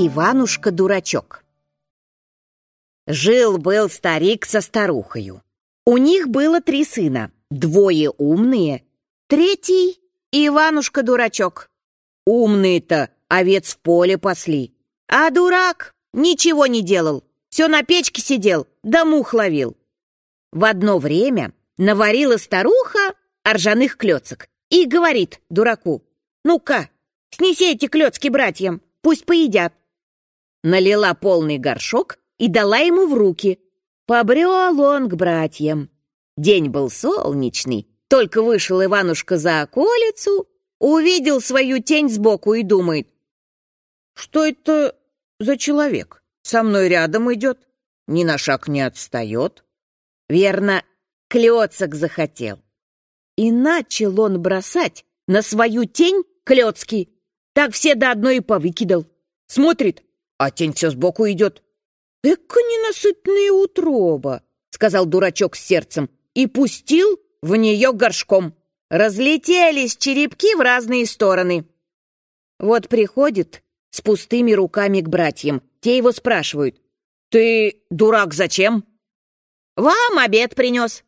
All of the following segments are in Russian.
Иванушка-дурачок Жил-был старик со старухою. У них было три сына, двое умные, третий — Иванушка-дурачок. Умные-то овец в поле пасли, а дурак ничего не делал, все на печке сидел, да мух ловил. В одно время наварила старуха ржаных клёцок и говорит дураку, «Ну-ка, снеси эти клёцки братьям, пусть поедят». Налила полный горшок и дала ему в руки. Побрел он к братьям. День был солнечный, только вышел Иванушка за околицу, увидел свою тень сбоку и думает, «Что это за человек? Со мной рядом идет, ни на шаг не отстает». Верно, клёцок захотел. И начал он бросать на свою тень клёцки. Так все до одной и повыкидал. Смотрит, а тень все сбоку идет. «Эка ненасытная утроба!» — сказал дурачок с сердцем и пустил в нее горшком. Разлетелись черепки в разные стороны. Вот приходит с пустыми руками к братьям. Те его спрашивают. «Ты, дурак, зачем?» «Вам обед принес».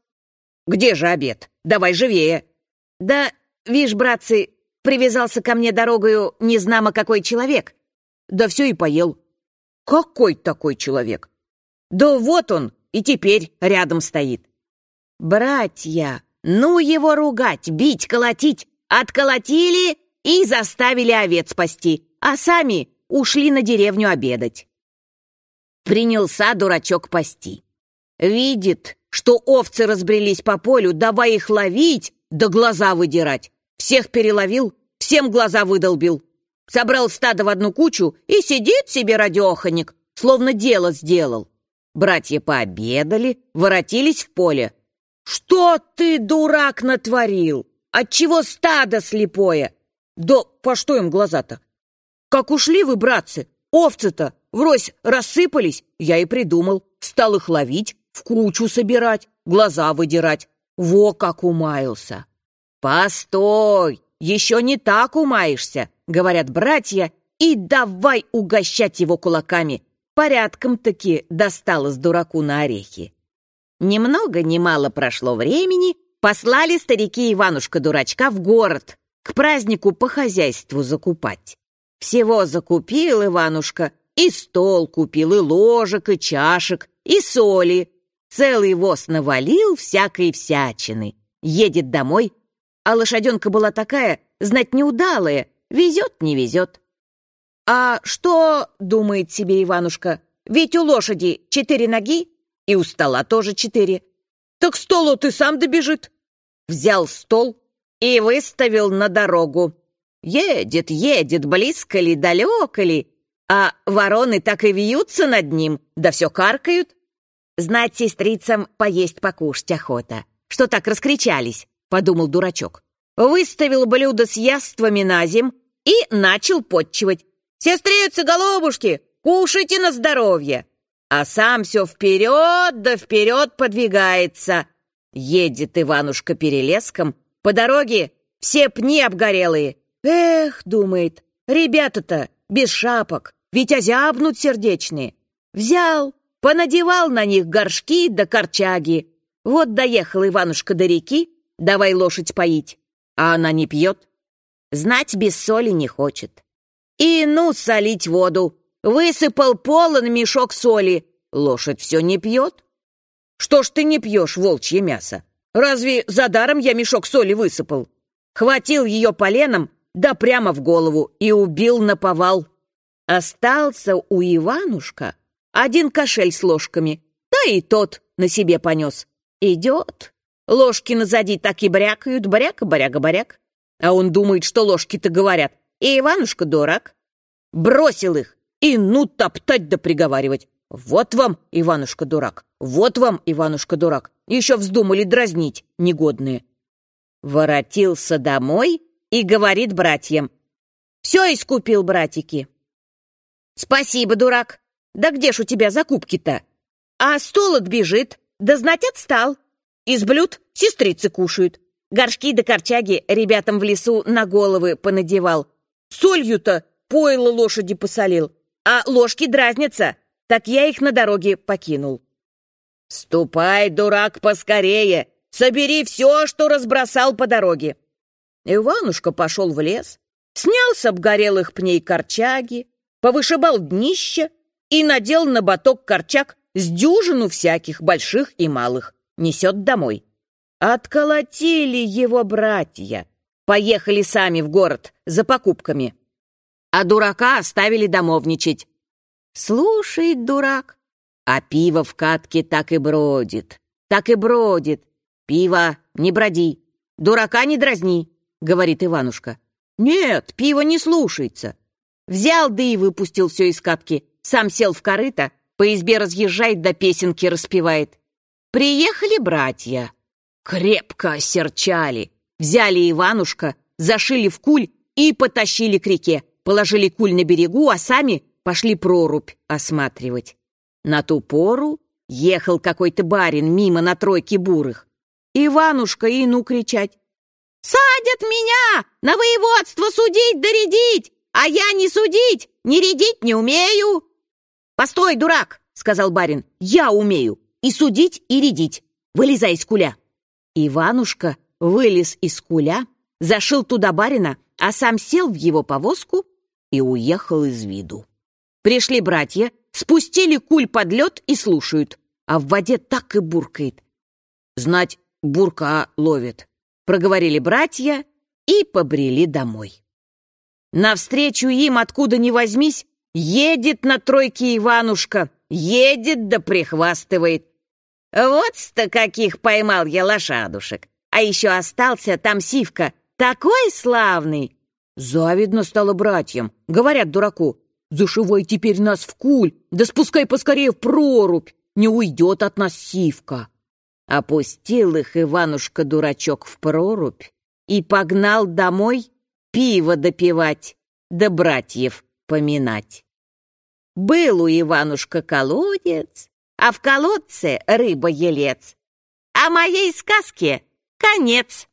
«Где же обед? Давай живее». «Да, вишь, братцы, привязался ко мне дорогою незнамо какой человек. Да все и поел. Какой такой человек? Да вот он, и теперь рядом стоит. Братья, ну его ругать, бить, колотить, отколотили и заставили овец спасти, а сами ушли на деревню обедать. Принялся дурачок пасти. Видит, что овцы разбрелись по полю, давай их ловить, да глаза выдирать. Всех переловил, всем глаза выдолбил. Собрал стадо в одну кучу и сидит себе радиоханик, словно дело сделал. Братья пообедали, воротились в поле. «Что ты, дурак, натворил? Отчего стадо слепое?» «Да по что им глаза-то?» «Как ушли вы, братцы? Овцы-то врозь рассыпались, я и придумал. Стал их ловить, в кучу собирать, глаза выдирать. Во как умаился!» «Постой! Еще не так умаешься!» говорят братья, и давай угощать его кулаками. Порядком-таки досталось дураку на орехи. Немного много мало прошло времени, послали старики Иванушка-дурачка в город к празднику по хозяйству закупать. Всего закупил Иванушка, и стол купил, и ложек, и чашек, и соли. Целый воз навалил всякой всячины. Едет домой, а лошаденка была такая, знать неудалая, Везет, не везет. А что, думает себе Иванушка, ведь у лошади четыре ноги, и у стола тоже четыре. Так столу ты сам добежит. Взял стол и выставил на дорогу. Едет, едет, близко ли, далеко ли, а вороны так и вьются над ним, да все каркают. Знать сестрицам поесть покушать охота. Что так раскричались, подумал дурачок. Выставил блюдо с яствами на земь, и начал подчивать. «Сестрицы, голубушки, кушайте на здоровье!» А сам все вперед да вперед подвигается. Едет Иванушка перелеском, по дороге все пни обгорелые. «Эх, — думает, — ребята-то без шапок, ведь озябнут сердечные». Взял, понадевал на них горшки да корчаги. Вот доехал Иванушка до реки, давай лошадь поить, а она не пьет. Знать без соли не хочет. И ну солить воду. Высыпал полон мешок соли. Лошадь все не пьет. Что ж ты не пьешь волчье мясо? Разве за даром я мешок соли высыпал? Хватил ее поленом, да прямо в голову, и убил на повал. Остался у Иванушка один кошель с ложками, да и тот на себе понес. Идет. Ложки назади так и брякают, бряка-баряга-баряк. А он думает, что ложки-то говорят. И Иванушка дурак. Бросил их и ну топтать да приговаривать. Вот вам, Иванушка дурак, вот вам, Иванушка дурак. Еще вздумали дразнить, негодные. Воротился домой и говорит братьям. Все искупил, братики. Спасибо, дурак. Да где ж у тебя закупки-то? А стол отбежит, да знать отстал. Из блюд сестрицы кушают. Горшки да корчаги ребятам в лесу на головы понадевал. Солью-то пойло лошади посолил. а ложки дразнятся, так я их на дороге покинул. «Ступай, дурак, поскорее! Собери все, что разбросал по дороге!» Иванушка пошел в лес, снял с обгорелых пней корчаги, повышибал днище и надел на боток корчаг с дюжину всяких больших и малых, несет домой. Отколотили его братья, поехали сами в город за покупками, а дурака оставили домовничать. Слушает дурак, а пиво в катке так и бродит, так и бродит. Пиво, не броди, дурака не дразни, говорит Иванушка. Нет, пиво не слушается. Взял, да и выпустил все из катки, сам сел в корыто, по избе разъезжает, до песенки распевает. Приехали братья, крепко осерчали, взяли Иванушка, зашили в куль и потащили к реке, положили куль на берегу, а сами пошли прорубь осматривать. На ту пору ехал какой-то барин мимо на тройке бурых. Иванушка и ну кричать. «Садят меня! На воеводство судить доредить! А я не судить, не редить не умею!» «Постой, дурак!» — сказал барин. «Я умею и судить, и редить. Вылезай из куля!» Иванушка вылез из куля, зашил туда барина, а сам сел в его повозку и уехал из виду. Пришли братья, спустили куль под лед и слушают, а в воде так и буркает. Знать, бурка ловит. Проговорили братья и побрели домой. Навстречу им, откуда ни возьмись, едет на тройке Иванушка, едет да прихвастывает. Вот-то каких поймал я лошадушек. А еще остался там Сивка, такой славный. Завидно стало братьям, говорят дураку. Зашивай теперь нас в куль, да спускай поскорее в прорубь, не уйдет от нас сивка. Опустил их Иванушка-дурачок в прорубь и погнал домой пиво допивать, да братьев поминать. Был у Иванушка колодец, а в колодце рыба-елец. А моей сказке конец.